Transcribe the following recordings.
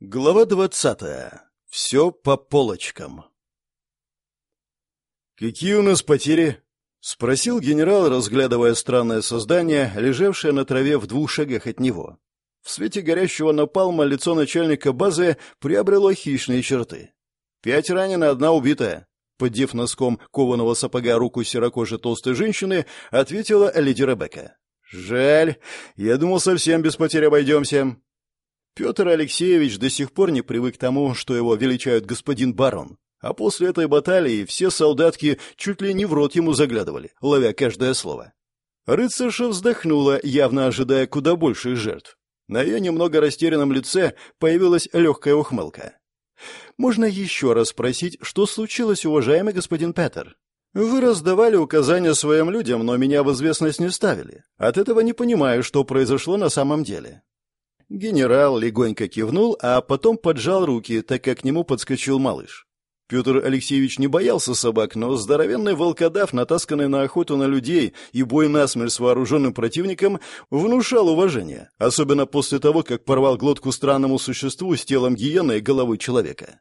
Глава двадцатая. Все по полочкам. «Какие у нас потери?» — спросил генерал, разглядывая странное создание, лежавшее на траве в двух шагах от него. В свете горящего напалма лицо начальника базы приобрело хищные черты. «Пять ранено, одна убитая», — поддев носком кованого сапога руку серокожей толстой женщины, ответила леди Ребекка. «Жаль. Я думал, совсем без потерь обойдемся». Петр Алексеевич до сих пор не привык к тому, что его величают господин барон. А после этой баталии все солдатки чуть ли не в рот ему заглядывали, ловя каждое слово. Рыцарша вздохнула, явно ожидая куда больших жертв. На ее немного растерянном лице появилась легкая ухмылка. «Можно еще раз спросить, что случилось, уважаемый господин Петер?» «Вы раздавали указания своим людям, но меня в известность не ставили. От этого не понимаю, что произошло на самом деле. Генерал легонько кивнул, а потом поджал руки, так как к нему подскочил малыш. Петр Алексеевич не боялся собак, но здоровенный волкодав, натасканный на охоту на людей и бой насмерть с вооруженным противником, внушал уважение, особенно после того, как порвал глотку странному существу с телом гиены и головы человека.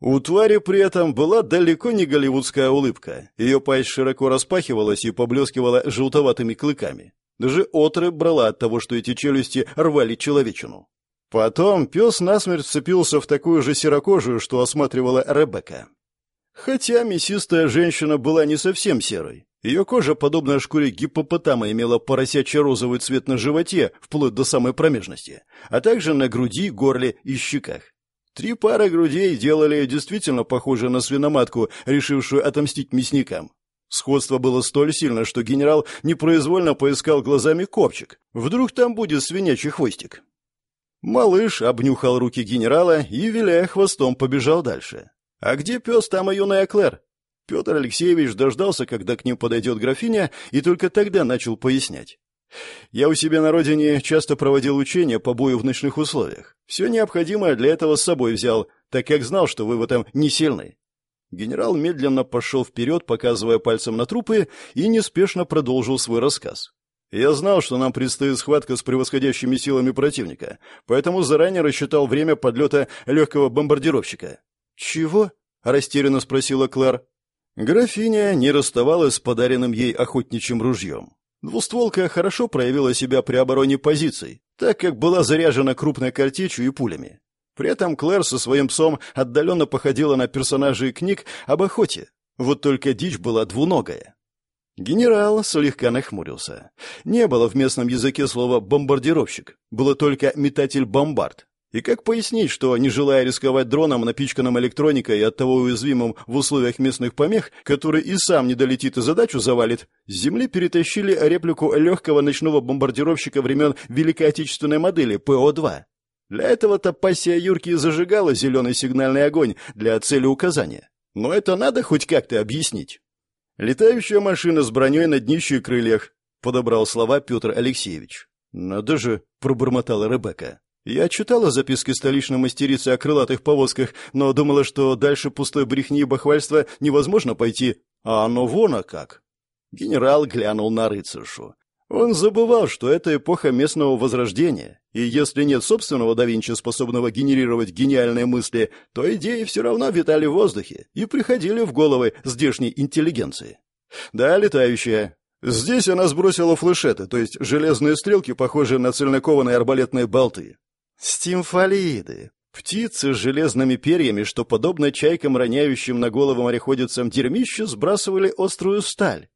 У твари при этом была далеко не голливудская улыбка. Ее пасть широко распахивалась и поблескивала желтоватыми клыками. Даже отрыв брала от того, что эти челюсти рвали человечину. Потом пес насмерть вцепился в такую же серокожую, что осматривала Ребекка. Хотя мясистая женщина была не совсем серой. Ее кожа, подобная шкуре гиппопотама, имела поросячий розовый цвет на животе, вплоть до самой промежности, а также на груди, горле и щеках. Три пары грудей делали действительно похожей на свиноматку, решившую отомстить мясникам. Сходство было столь сильно, что генерал непроизвольно поискал глазами копчик. Вдруг там будет свинячий хвостик. Малыш обнюхал руки генерала и, виляя хвостом, побежал дальше. «А где пес, там и юная Клэр?» Петр Алексеевич дождался, когда к ним подойдет графиня, и только тогда начал пояснять. «Я у себя на родине часто проводил учения по бою в ночных условиях. Все необходимое для этого с собой взял, так как знал, что вы в этом не сильны. Генерал медленно пошел вперед, показывая пальцем на трупы, и неспешно продолжил свой рассказ. «Я знал, что нам предстоит схватка с превосходящими силами противника, поэтому заранее рассчитал время подлета легкого бомбардировщика». «Чего?» — растерянно спросила Клэр. Графиня не расставалась с подаренным ей охотничьим ружьем. Двустволка хорошо проявила себя при обороне позиций, так как была заряжена крупной картечью и пулями. При этом Клэр со своим псом отдаленно походила на персонажей книг об охоте. Вот только дичь была двуногая. Генерал слегка нахмурился. Не было в местном языке слова «бомбардировщик». Было только «метатель-бомбард». И как пояснить, что, не желая рисковать дроном, напичканным электроникой и оттого уязвимым в условиях местных помех, который и сам не долетит и задачу завалит, с земли перетащили реплику легкого ночного бомбардировщика времен Великой Отечественной модели ПО-2? Для этого-то пассия Юрки зажигала зеленый сигнальный огонь для цели указания. Но это надо хоть как-то объяснить. «Летающая машина с броней на днище и крыльях», — подобрал слова Петр Алексеевич. «Надо же», — пробормотала Ребекка. «Я читала записки столичной мастерицы о крылатых повозках, но думала, что дальше пустой брехни и бахвальства невозможно пойти. А оно вон а как». Генерал глянул на рыцаршу. Он забывал, что это эпоха местного возрождения, и если нет собственного да Винчи, способного генерировать гениальные мысли, то идеи все равно витали в воздухе и приходили в головы здешней интеллигенции. Да, летающая. Здесь она сбросила флешеты, то есть железные стрелки, похожие на цельнокованные арбалетные болты. Стимфалиды. Птицы с железными перьями, что, подобно чайкам, роняющим на голову мореходицам дерьмище, сбрасывали острую сталь.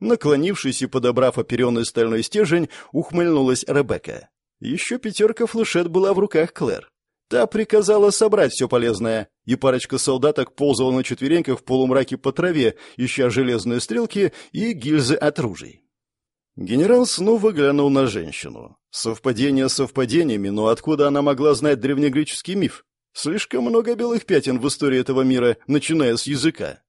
Наклонившись и подобрав оперенный стальной стержень, ухмыльнулась Ребекка. Еще пятерка флешет была в руках Клэр. Та приказала собрать все полезное, и парочка солдаток ползала на четвереньках в полумраке по траве, ища железные стрелки и гильзы от ружей. Генерал снова глянул на женщину. Совпадение совпадениями, но откуда она могла знать древнегреческий миф? Слишком много белых пятен в истории этого мира, начиная с языка.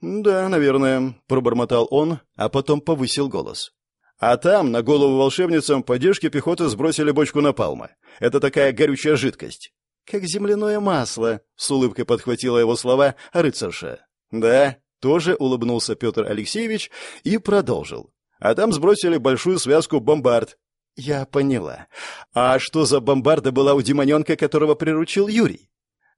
«Да, наверное», — пробормотал он, а потом повысил голос. «А там на голову волшебницам поддержки пехоты сбросили бочку напалма. Это такая горючая жидкость». «Как земляное масло», — с улыбкой подхватила его слова рыцарша. «Да», — тоже улыбнулся Петр Алексеевич и продолжил. «А там сбросили большую связку бомбард». Я поняла. А что за бомбарда была у демоненка, которого приручил Юрий?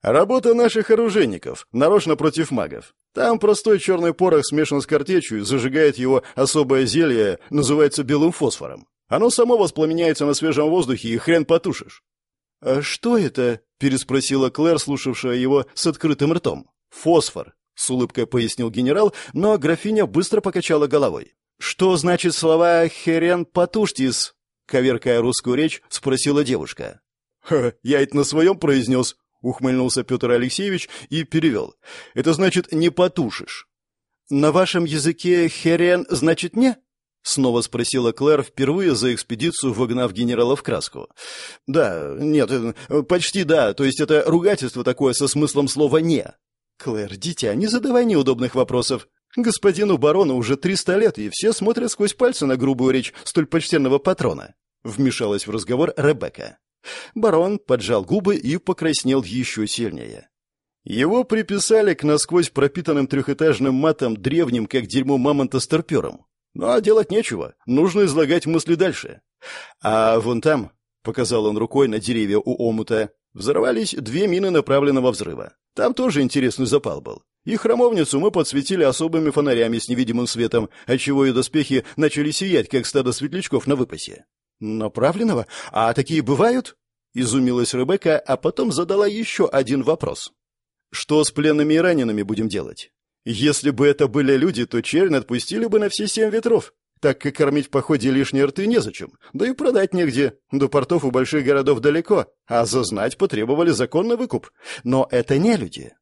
Работа наших оружейников, нарочно против магов. Там простой черный порох смешан с картечью, зажигает его особое зелье, называется белым фосфором. Оно само воспламеняется на свежем воздухе, и хрен потушишь. «А что это?» — переспросила Клэр, слушавшая его с открытым ртом. «Фосфор», — с улыбкой пояснил генерал, но графиня быстро покачала головой. «Что значит слова «херен потуштис»?» — коверкая русскую речь, спросила девушка. «Ха, я это на своем произнес», — ухмыльнулся Петр Алексеевич и перевел. «Это значит «не потушишь». «На вашем языке «херен» значит «не»?» Снова спросила Клэр, впервые за экспедицию вогнав генерала в краску. «Да, нет, почти да, то есть это ругательство такое со смыслом слова «не». «Клэр, дитя, не задавай неудобных вопросов. Господину барону уже триста лет, и все смотрят сквозь пальцы на грубую речь столь почтенного патрона», — вмешалась в разговор Ребекка. Барон поджал губы и покраснел еще сильнее. Его приписали к насквозь пропитанным трехэтажным матом древним, как дерьмо мамонта старпером. Но делать нечего, нужно излагать мысли дальше. А вон там, — показал он рукой на деревья у омута, — взорвались две мины направленного взрыва. Там тоже интересный запал был. И храмовницу мы подсветили особыми фонарями с невидимым светом, отчего ее доспехи начали сиять, как стадо светлячков на выпасе. «Направленного? А такие бывают?» — изумилась Ребекка, а потом задала еще один вопрос. «Что с пленными и ранеными будем делать? Если бы это были люди, то чернь отпустили бы на все семь ветров, так как кормить в походе лишние рты незачем, да и продать негде. До портов у больших городов далеко, а зазнать потребовали законный выкуп. Но это не люди.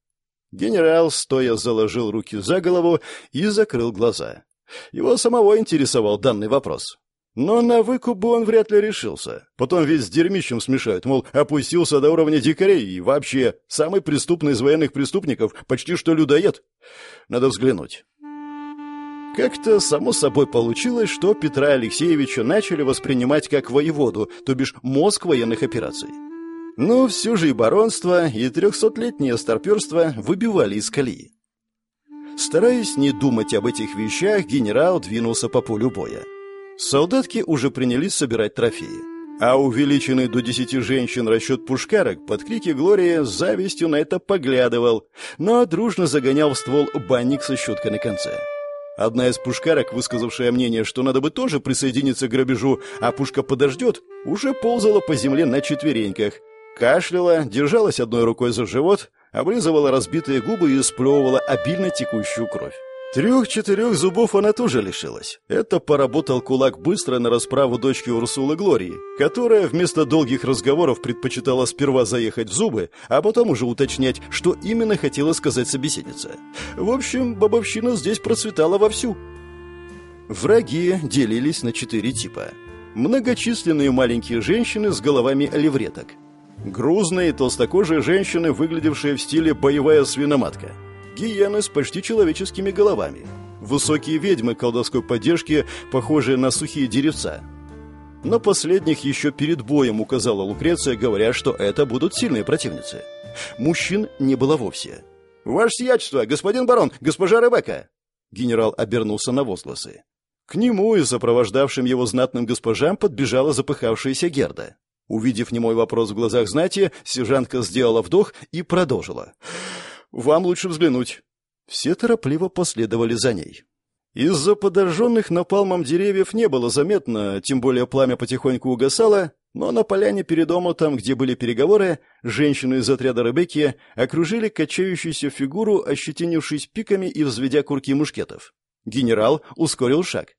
Генерал, стоя, заложил руки за голову и закрыл глаза. Его самого интересовал данный вопрос. Но на выкуп бы он вряд ли решился. Потом ведь с дерьмищем смешают, мол, опустился до уровня дикарей и вообще самый преступный из военных преступников почти что людоед. Надо взглянуть. Как-то само собой получилось, что Петра Алексеевича начали воспринимать как воеводу, то бишь мозг военных операций. Но все же и баронство, и трехсотлетнее старперство выбивали из колеи. Стараясь не думать об этих вещах, генерал двинулся по полю боя. Солдатки уже принялись собирать трофеи. А увеличенный до десяти женщин расчет пушкарок под крики Глории завистью на это поглядывал, но дружно загонял в ствол банник со щеткой на конце. Одна из пушкарок, высказавшая мнение, что надо бы тоже присоединиться к грабежу, а пушка подождет, уже ползала по земле на четвереньках. Кашляла, держалась одной рукой за живот, облизывала разбитые губы и сплевывала обильно текущую кровь. Трех-четырех зубов она тоже лишилась. Это поработал кулак быстро на расправу дочки Урсулы Глории, которая вместо долгих разговоров предпочитала сперва заехать в зубы, а потом уже уточнять, что именно хотела сказать собеседница. В общем, бабовщина здесь процветала вовсю. Враги делились на четыре типа. Многочисленные маленькие женщины с головами левреток. Грузные толстокожие женщины, выглядевшие в стиле боевая свиноматка – гиены с почти человеческими головами, высокие ведьмы колдовской поддержки, похожие на сухие деревца. Но последних еще перед боем указала Лукреция, говоря, что это будут сильные противницы. Мужчин не было вовсе. «Ваше сиятельство, господин барон, госпожа Ребекка!» Генерал обернулся на возгласы. К нему и сопровождавшим его знатным госпожам подбежала запыхавшаяся Герда. Увидев немой вопрос в глазах знати, сержантка сделала вдох и продолжила. Вам лучше взглянуть». Все торопливо последовали за ней. Из-за подожженных напалмом деревьев не было заметно, тем более пламя потихоньку угасало, но на поляне перед омутом, где были переговоры, женщины из отряда Ребекки окружили качающуюся фигуру, ощетинившись пиками и взведя курки мушкетов. Генерал ускорил шаг.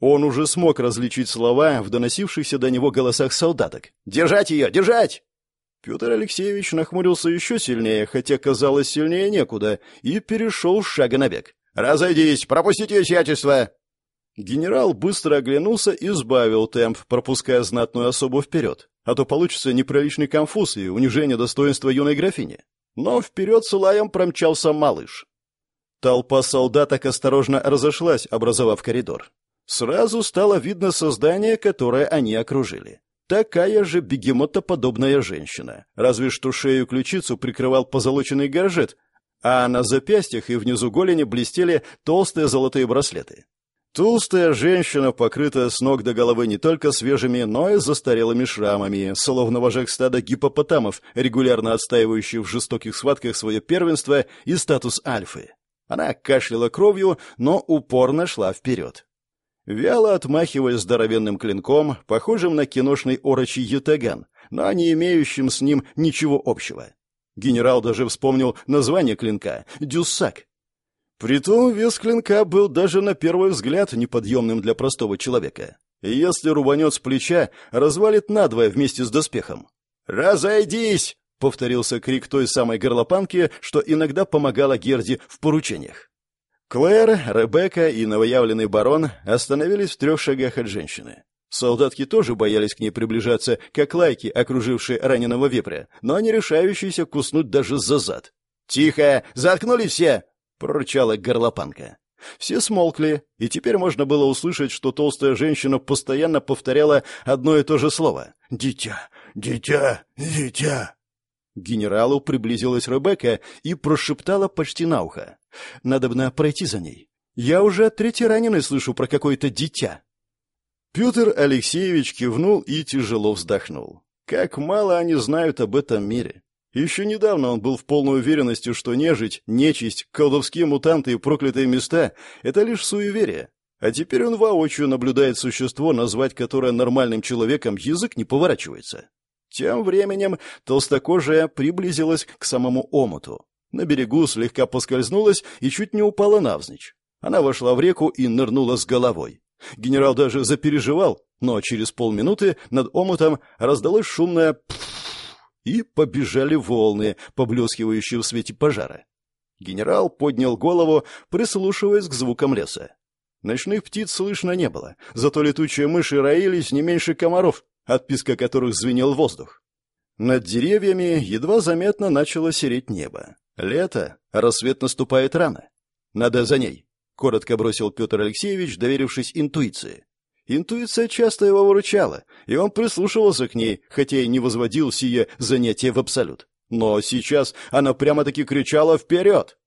Он уже смог различить слова в доносившихся до него голосах солдаток. «Держать ее! Держать!» Петр Алексеевич нахмурился еще сильнее, хотя казалось сильнее некуда, и перешел с шага на бег. «Разойдись! Пропустите сиятельство!» Генерал быстро оглянулся и сбавил темп, пропуская знатную особу вперед, а то получится неприличный конфуз и унижение достоинства юной графини. Но вперед с лаем промчался малыш. Толпа солдаток осторожно разошлась, образовав коридор. Сразу стало видно создание, которое они окружили. Такая же бегемотоподобная женщина, разве что шею ключицу прикрывал позолоченный горжет, а на запястьях и внизу голени блестели толстые золотые браслеты. Толстая женщина, покрытая с ног до головы не только свежими, но и застарелыми шрамами, словно вожак стада гипопотамов, регулярно отстаивающий в жестоких схватках свое первенство и статус альфы. Она кашляла кровью, но упорно шла вперед. Вяло отмахиваясь здоровенным клинком, похожим на киношный орочий ятаган, но не имеющим с ним ничего общего. Генерал даже вспомнил название клинка — «Дюссак». Притом вес клинка был даже на первый взгляд неподъемным для простого человека. Если рубанет с плеча, развалит надвое вместе с доспехом. «Разойдись!» — повторился крик той самой горлопанки, что иногда помогала Герди в поручениях. Клэр, Ребекка и новоявленный барон остановились в трех шагах от женщины. Солдатки тоже боялись к ней приближаться, как лайки, окружившие раненого вепря, но не решающиеся куснуть даже за зад. «Тихо! Заткнулись все!» — прорычала горлопанка. Все смолкли, и теперь можно было услышать, что толстая женщина постоянно повторяла одно и то же слово. «Дитя! Дитя! Дитя!» Генералу приблизилась Ребекка и прошептала почти на ухо. «Надобно пройти за ней. Я уже третий раненый слышу про какое-то дитя». Петр Алексеевич кивнул и тяжело вздохнул. Как мало они знают об этом мире. Еще недавно он был в полной уверенности, что нежить, нечисть, колдовские мутанты и проклятые места — это лишь суеверие. А теперь он воочию наблюдает существо, назвать которое нормальным человеком язык не поворачивается. Тем временем толстокожая приблизилась к самому омуту. На берегу слегка поскользнулась и чуть не упала навзничь. Она вошла в реку и нырнула с головой. Генерал даже запереживал, но через полминуты над омутом раздалось шумное и побежали волны, поблескивающие в свете пожара. Генерал поднял голову, прислушиваясь к звукам леса. Ночных птиц слышно не было, зато летучие мыши роились не меньше комаров, от писка которых звенел воздух. Над деревьями едва заметно начало сереть небо. Лето, рассвет наступает рано. Надо за ней, коротко бросил Петр Алексеевич, доверившись интуиции. Интуиция часто его выручала, и он прислушивался к ней, хотя и не возводил сие занятие в абсолют. Но сейчас она прямо-таки кричала «Вперед!».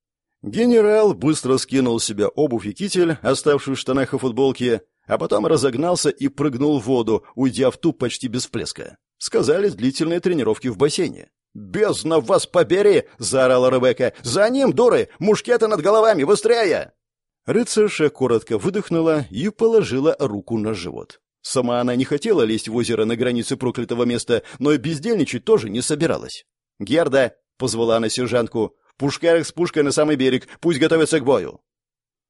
Генерал быстро скинул с себя обувь и китель, оставшую в штанах и футболке, а потом разогнался и прыгнул в воду, уйдя в ту почти без всплеска. Сказались длительные тренировки в бассейне. «Бездна вас побери!» — заорала Ребекка. «За ним, дуры! Мушкеты над головами! Быстрее!» Рыцарша коротко выдохнула и положила руку на живот. Сама она не хотела лезть в озеро на границе проклятого места, но и бездельничать тоже не собиралась. «Герда!» — позвала она сержантку. «Пушкарик с пушкой на самый берег, пусть готовятся к бою!»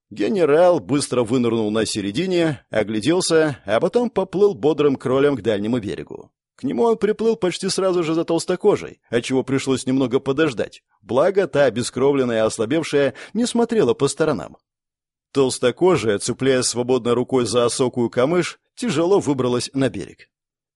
Генерал быстро вынырнул на середине, огляделся, а потом поплыл бодрым кролем к дальнему берегу. К нему он приплыл почти сразу же за толстокожей, отчего пришлось немного подождать. Благо, та, обескровленная и ослабевшая, не смотрела по сторонам. Толстокожая, цепляясь свободной рукой за осокую камыш, тяжело выбралась на берег.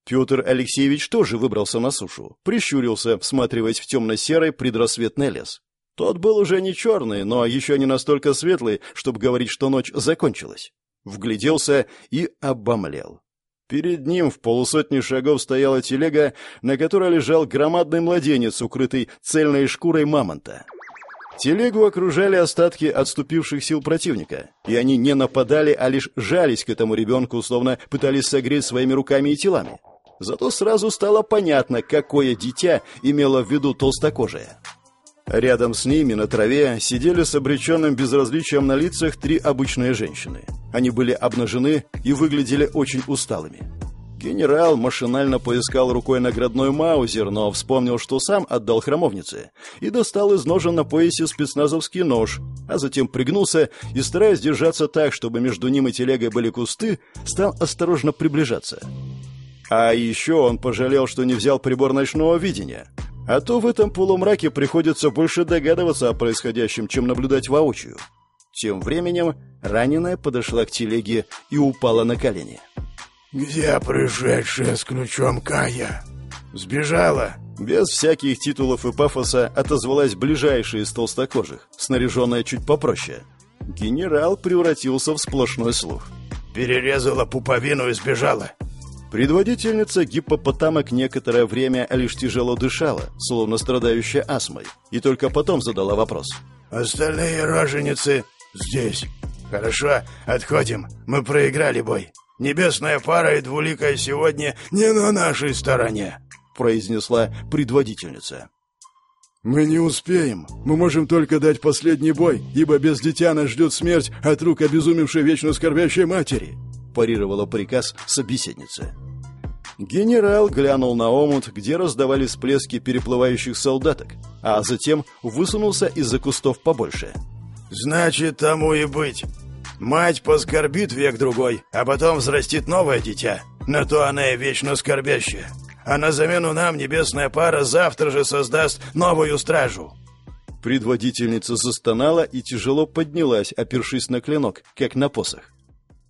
Петр Алексеевич тоже выбрался на сушу, прищурился, всматриваясь в темно-серый предрассветный лес. Тот был уже не черный, но еще не настолько светлый, чтобы говорить, что ночь закончилась. Вгляделся и обомлел. Перед ним в полусотни шагов стояла телега, на которой лежал громадный младенец, укрытый цельной шкурой мамонта. Телегу окружали остатки отступивших сил противника, и они не нападали, а лишь жались к этому ребенку, словно пытались согреть своими руками и телами. Зато сразу стало понятно, какое дитя имела в виду толстокожая. Рядом с ними на траве сидели с обреченным безразличием на лицах три обычные женщины. Они были обнажены и выглядели очень усталыми. Генерал машинально поискал рукой наградной маузер, но вспомнил, что сам отдал храмовнице, и достал из ножен на поясе спецназовский нож, а затем пригнулся и, стараясь держаться так, чтобы между ним и телегой были кусты, стал осторожно приближаться. А еще он пожалел, что не взял прибор ночного видения. А то в этом полумраке приходится больше догадываться о происходящем, чем наблюдать воочию. Тем временем раненая подошла к телеге и упала на колени. «Где пришедшая с ключом Кая? Сбежала?» Без всяких титулов и пафоса отозвалась ближайшая из толстокожих, снаряженная чуть попроще. Генерал превратился в сплошной слух. «Перерезала пуповину и сбежала. Предводительница гиппопотамок некоторое время лишь тяжело дышала, словно страдающая астмой, и только потом задала вопрос. «Остальные роженицы здесь. Хорошо, отходим. Мы проиграли бой. Небесная пара и двуликая сегодня не на нашей стороне», — произнесла предводительница. «Мы не успеем. Мы можем только дать последний бой, ибо без дитя нас ждет смерть от рук обезумевшей вечно скорбящей матери», — парировала приказ собеседницы. Генерал глянул на омут, где раздавали всплески переплывающих солдаток, а затем высунулся из-за кустов побольше. «Значит, тому и быть. Мать поскорбит век-другой, а потом взрастит новое дитя. На то она и вечно скорбящая. А на замену нам небесная пара завтра же создаст новую стражу». Предводительница застонала и тяжело поднялась, опершись на клинок, как на посох.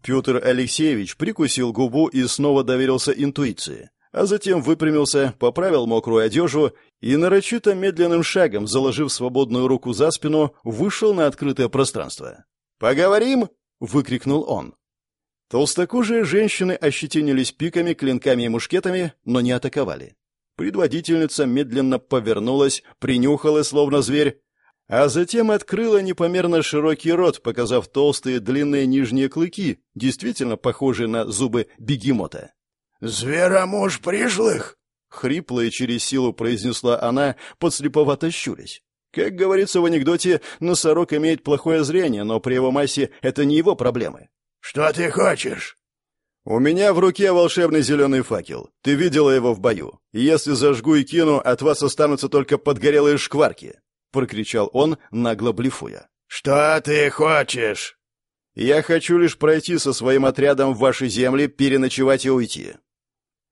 Петр Алексеевич прикусил губу и снова доверился интуиции, а затем выпрямился, поправил мокрую одежду и нарочито медленным шагом, заложив свободную руку за спину, вышел на открытое пространство. «Поговорим!» — выкрикнул он. Толстокожие женщины ощетинились пиками, клинками и мушкетами, но не атаковали. Предводительница медленно повернулась, принюхалась, словно зверь, а затем открыла непомерно широкий рот, показав толстые длинные нижние клыки, действительно похожие на зубы бегемота. «Зверомуж пришлых!» — хрипло и через силу произнесла она, подслеповато щурясь. Как говорится в анекдоте, носорог имеет плохое зрение, но при его массе это не его проблемы. «Что ты хочешь?» «У меня в руке волшебный зеленый факел. Ты видела его в бою. Если зажгу и кину, от вас останутся только подгорелые шкварки прокричал он, нагло блефуя. «Что ты хочешь?» «Я хочу лишь пройти со своим отрядом в ваши земли, переночевать и уйти».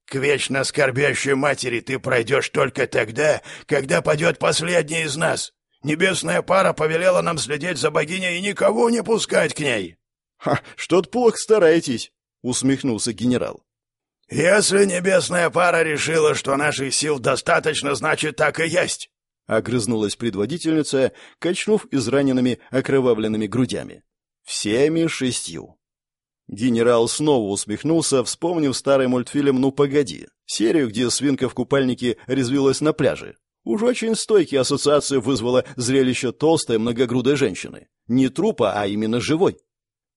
«К вечно скорбящей матери ты пройдешь только тогда, когда падет последний из нас. Небесная пара повелела нам следить за богиней и никого не пускать к ней». «Ха, что-то плохо стараетесь», — усмехнулся генерал. «Если небесная пара решила, что наших сил достаточно, значит, так и есть. — огрызнулась предводительница, качнув израненными окровавленными грудями. «Всеми шестью». Генерал снова усмехнулся, вспомнив старый мультфильм «Ну, погоди», серию, где свинка в купальнике резвилась на пляже. Уж очень стойкие ассоциации вызвало зрелище толстой многогрудой женщины. Не трупа, а именно живой.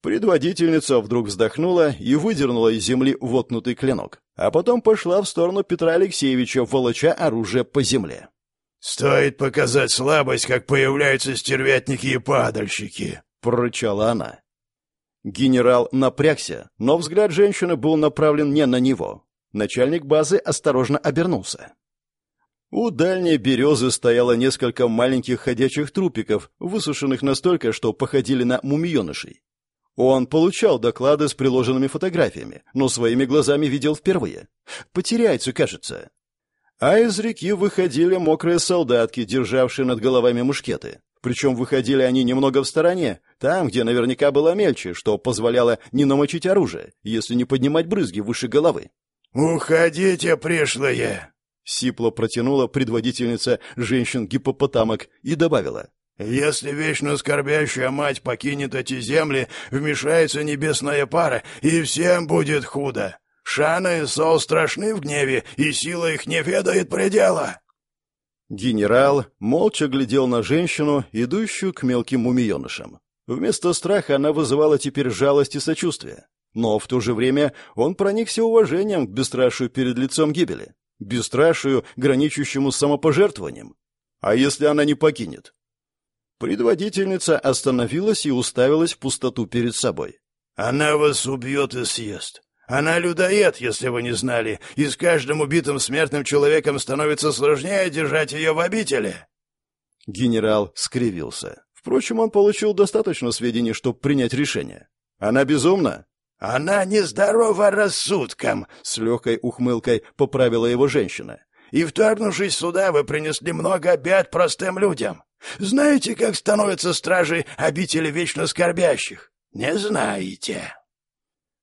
Предводительница вдруг вздохнула и выдернула из земли вотнутый клинок, а потом пошла в сторону Петра Алексеевича, волоча оружие по земле. «Стоит показать слабость, как появляются стервятники и падальщики», — прорычала она. Генерал напрягся, но взгляд женщины был направлен не на него. Начальник базы осторожно обернулся. У дальней березы стояло несколько маленьких ходячих трупиков, высушенных настолько, что походили на мумиенышей. Он получал доклады с приложенными фотографиями, но своими глазами видел впервые. Потеряется, кажется а из реки выходили мокрые солдатки, державшие над головами мушкеты. Причем выходили они немного в стороне, там, где наверняка было мельче, что позволяло не намочить оружие, если не поднимать брызги выше головы. «Уходите, пришлые!» — сипло протянула предводительница женщин-гипопотамок и добавила. «Если вечно скорбящая мать покинет эти земли, вмешается небесная пара, и всем будет худо. Шана и Сол страшны в гневе, и сила их не ведает предела!» Генерал молча глядел на женщину, идущую к мелким мумиенышам. Вместо страха она вызывала теперь жалость и сочувствие. Но в то же время он проникся уважением к бесстрашию перед лицом гибели, бесстрашию, граничащему с самопожертвованием. А если она не покинет? Предводительница остановилась и уставилась в пустоту перед собой. «Она вас убьет и съест. Она людоед, если вы не знали, и с каждым убитым смертным человеком становится сложнее держать ее в обители». Генерал скривился. Впрочем, он получил достаточно сведений, чтобы принять решение. «Она безумна?» «Она нездорова рассудком», — с легкой ухмылкой поправила его женщина. «И вторгнувшись сюда, вы принесли много бед простым людям. Знаете, как становятся стражи обители вечно скорбящих? Не знаете».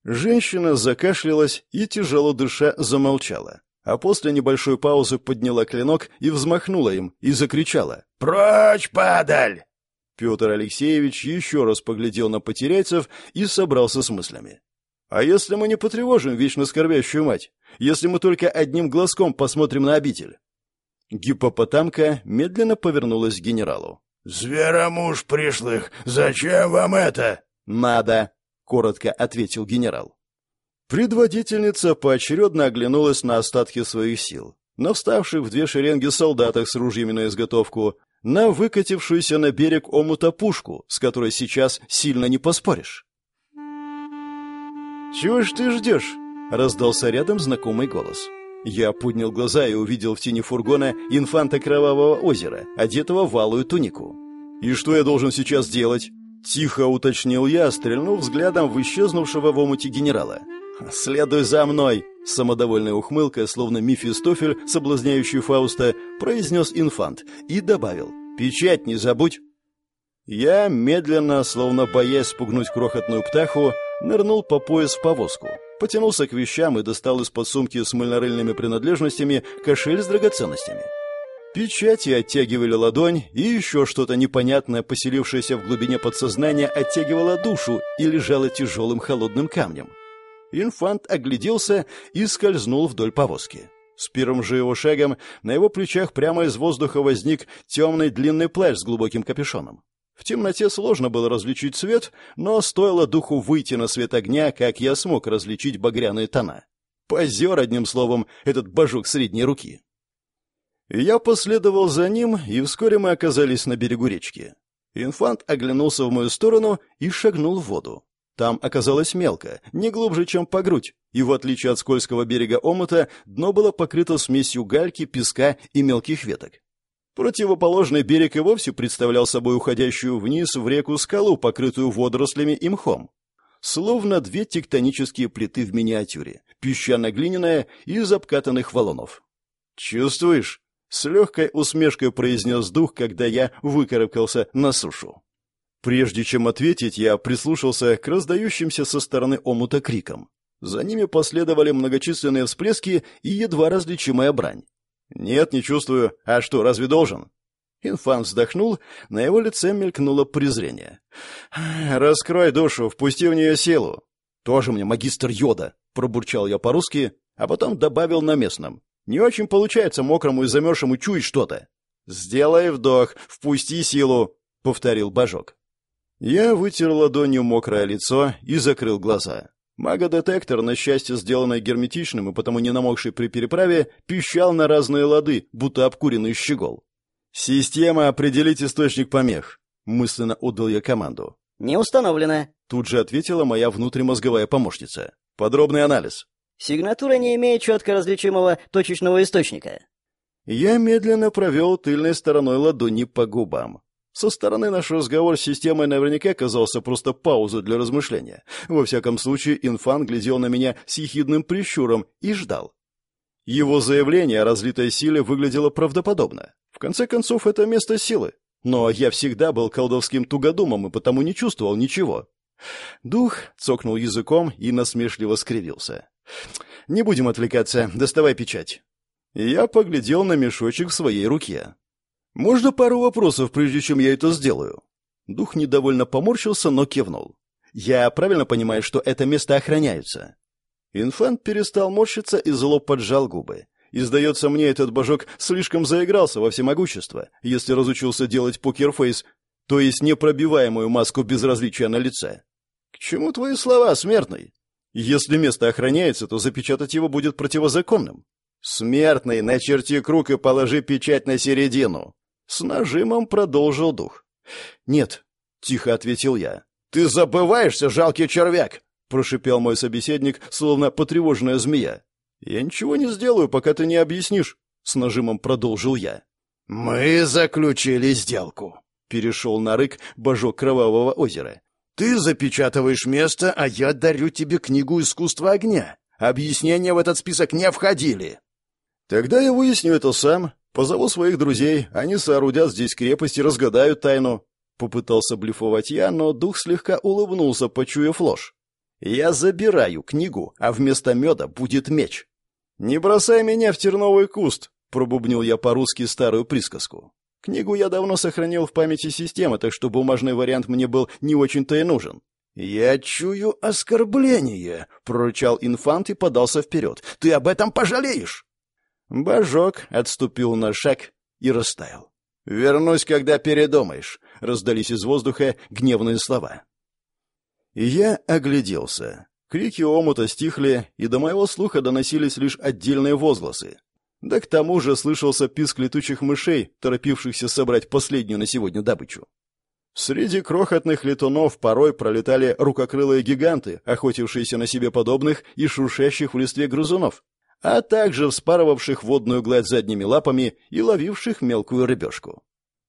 Женщина закашлялась и, тяжело дыша, замолчала. А после небольшой паузы подняла клинок и взмахнула им, и закричала. «Прочь, падаль!» Петр Алексеевич еще раз поглядел на потеряйцев и собрался с мыслями. «А если мы не потревожим вечно скорбящую мать? Если мы только одним глазком посмотрим на обитель?» Гипопотамка медленно повернулась к генералу. «Зверомуж пришлых, зачем вам это?» «Надо», — коротко ответил генерал. Предводительница поочередно оглянулась на остатки своих сил, на вставших в две шеренги солдатах с ружьями на изготовку, на выкатившуюся на берег омута пушку, с которой сейчас сильно не поспоришь. «Чего ж ты ждешь?» — раздался рядом знакомый голос. Я поднял глаза и увидел в тени фургона инфанта Кровавого озера, одетого в валую тунику. «И что я должен сейчас делать?» Тихо уточнил я, стрельнув взглядом в исчезнувшего в омуте генерала. «Следуй за мной!» Самодовольная ухмылка, словно Мефистофель, соблазняющий Фауста, произнес инфант и добавил «Печать не забудь!» Я медленно, словно боясь спугнуть крохотную птаху, нырнул по пояс в повозку, потянулся к вещам и достал из-под сумки с мыльнорыльными принадлежностями кошель с драгоценностями. Печати оттягивали ладонь, и еще что-то непонятное, поселившееся в глубине подсознания, оттягивало душу и лежало тяжелым холодным камнем. Инфант огляделся и скользнул вдоль повозки. С первым же его шагом на его плечах прямо из воздуха возник темный длинный плащ с глубоким капюшоном. В темноте сложно было различить цвет, но стоило духу выйти на свет огня, как я смог различить багряные тона. Позер, одним словом, этот божок средней руки. Я последовал за ним, и вскоре мы оказались на берегу речки. Инфант оглянулся в мою сторону и шагнул в воду. Там оказалось мелко, не глубже, чем по грудь, и в отличие от скользкого берега омута, дно было покрыто смесью гальки, песка и мелких веток. Противоположный берег и вовсе представлял собой уходящую вниз в реку скалу, покрытую водорослями и мхом. Словно две тектонические плиты в миниатюре, песчано-глиняная из обкатанных валунов. «Чувствуешь?» — с легкой усмешкой произнес дух, когда я выкарабкался на сушу. Прежде чем ответить, я прислушался к раздающимся со стороны омута крикам. За ними последовали многочисленные всплески и едва различимая брань. «Нет, не чувствую. А что, разве должен?» Инфан вздохнул, на его лице мелькнуло презрение. «Раскрой душу, впусти в нее силу». «Тоже мне магистр йода», — пробурчал я по-русски, а потом добавил на местном. «Не очень получается мокрому и замерзшему чуять что-то». «Сделай вдох, впусти силу», — повторил Божок. Я вытер ладонью мокрое лицо и закрыл глаза. Магодетектор, на счастье сделанный герметичным и потому не намокший при переправе, пищал на разные лады, будто обкуренный щегол. «Система определить источник помех», — мысленно отдал я команду. «Не установлено», — тут же ответила моя внутримозговая помощница. «Подробный анализ». «Сигнатура не имеет четко различимого точечного источника». Я медленно провел тыльной стороной ладони по губам. Со стороны наш разговор с системой наверняка казался просто паузой для размышления. Во всяком случае, инфан глядел на меня с ехидным прищуром и ждал. Его заявление о разлитой силе выглядело правдоподобно. В конце концов, это место силы. Но я всегда был колдовским тугодумом и потому не чувствовал ничего. Дух цокнул языком и насмешливо скривился. «Не будем отвлекаться, доставай печать». Я поглядел на мешочек в своей руке. «Можно пару вопросов, прежде чем я это сделаю?» Дух недовольно поморщился, но кивнул. «Я правильно понимаю, что это место охраняется?» Инфант перестал морщиться и зло поджал губы. И, сдается мне, этот божок слишком заигрался во всемогущество, если разучился делать покерфейс, то есть непробиваемую маску безразличия на лице. К чему твои слова, смертный? Если место охраняется, то запечатать его будет противозаконным. Смертный, начерти круг и положи печать на середину. С нажимом продолжил дух. «Нет», — тихо ответил я. «Ты забываешься, жалкий червяк!» — прошипел мой собеседник, словно потревоженная змея. «Я ничего не сделаю, пока ты не объяснишь», — с нажимом продолжил я. «Мы заключили сделку», — перешел на рык божок Кровавого озера. «Ты запечатываешь место, а я дарю тебе книгу искусства огня. Объяснения в этот список не входили». «Тогда я выясню это сам», Позову своих друзей, они соорудят здесь крепость и разгадают тайну. Попытался блефовать я, но дух слегка улыбнулся, почуяв ложь. Я забираю книгу, а вместо меда будет меч. Не бросай меня в терновый куст, пробубнил я по-русски старую присказку. Книгу я давно сохранил в памяти системы, так что бумажный вариант мне был не очень-то и нужен. «Я чую оскорбление», — прорычал инфант и подался вперед. «Ты об этом пожалеешь!» Божок отступил на шаг и растаял. «Вернусь, когда передумаешь», — раздались из воздуха гневные слова. Я огляделся. Крики омута стихли, и до моего слуха доносились лишь отдельные возгласы. Да к тому же слышался писк летучих мышей, торопившихся собрать последнюю на сегодня добычу. Среди крохотных летунов порой пролетали рукокрылые гиганты, охотившиеся на себе подобных и шуршащих в листве грызунов, а также вспарывавших водную гладь задними лапами и ловивших мелкую рыбешку.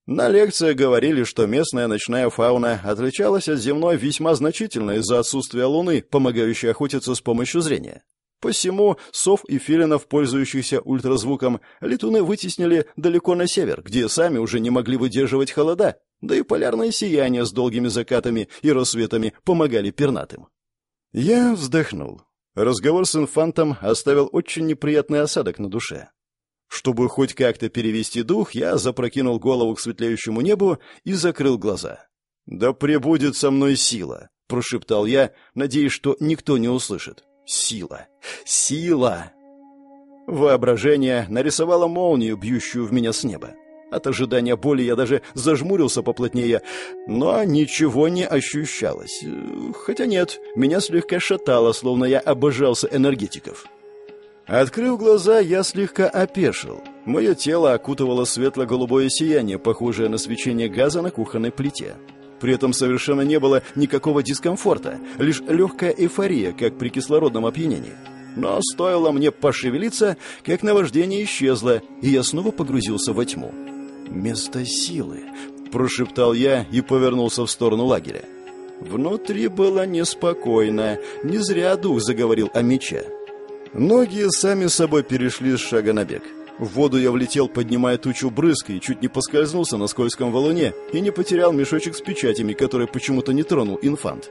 На лекции говорили, что местная ночная фауна отличалась от земной весьма значительно из-за отсутствия луны, помогающей охотиться с помощью зрения. Посему сов и филинов, пользующихся ультразвуком, летуны вытеснили далеко на север, где сами уже не могли выдерживать холода, да и полярное сияние с долгими закатами и рассветами помогали пернатым. Я вздохнул. Разговор с инфантом оставил очень неприятный осадок на душе. Чтобы хоть как-то перевести дух, я запрокинул голову к светлеющему небу и закрыл глаза. «Да пребудет со мной сила!» — прошептал я, надеясь, что никто не услышит. «Сила! Сила!» Воображение нарисовало молнию, бьющую в меня с неба. От ожидания боли я даже зажмурился поплотнее, но ничего не ощущалось. Хотя нет, меня слегка шатало, словно я обожался энергетиков. Открыв глаза, я слегка опешил. Мое тело окутывало светло-голубое сияние, похожее на свечение газа на кухонной плите. При этом совершенно не было никакого дискомфорта, лишь легкая эйфория, как при кислородном опьянении. Но стоило мне пошевелиться, как наваждение исчезло, и я снова погрузился во тьму. «Место силы», — прошептал я и повернулся в сторону лагеря. Внутри было неспокойно, не зря дух заговорил о мече. Ноги сами собой перешли с шага на бег. В воду я влетел, поднимая тучу брызг, и чуть не поскользнулся на скользком валуне и не потерял мешочек с печатями, который почему-то не тронул инфант.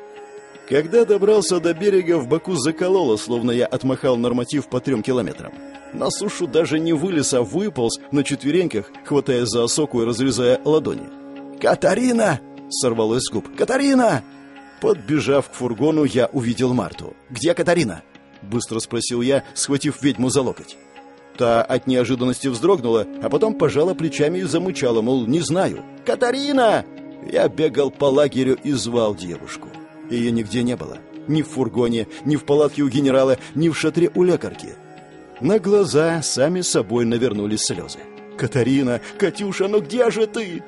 Когда добрался до берега, в боку закололо, словно я отмахал норматив по трем километрам. На сушу даже не вылез, а выполз на четвереньках, хватая за осоку и разрезая ладони. «Катарина!» — сорвалось с губ. «Катарина!» Подбежав к фургону, я увидел Марту. «Где Катарина?» быстро спросил я, схватив ведьму за локоть. Та от неожиданности вздрогнула, а потом пожала плечами и замычала, мол, не знаю. «Катарина!» Я бегал по лагерю и звал девушку. Ее нигде не было. Ни в фургоне, ни в палатке у генерала, ни в шатре у лекарки. На глаза сами собой навернулись слезы. «Катарина! Катюша, ну где же ты?»